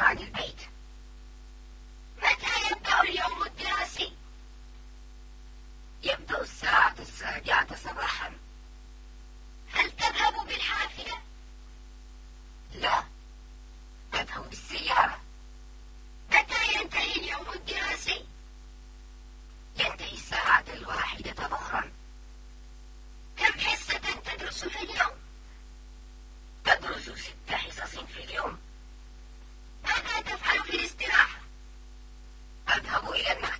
عن البيت متى يبدأ اليوم الدراسي؟ يبدأ الساعة السابعة صباحا هل تذهب بالحافلة؟ لا أذهب بالسيارة متى ينتهي اليوم الدراسي؟ ينتهي الساعة الواحدة ظهرا كم حصة تدرس في اليوم؟ تدرس ست get my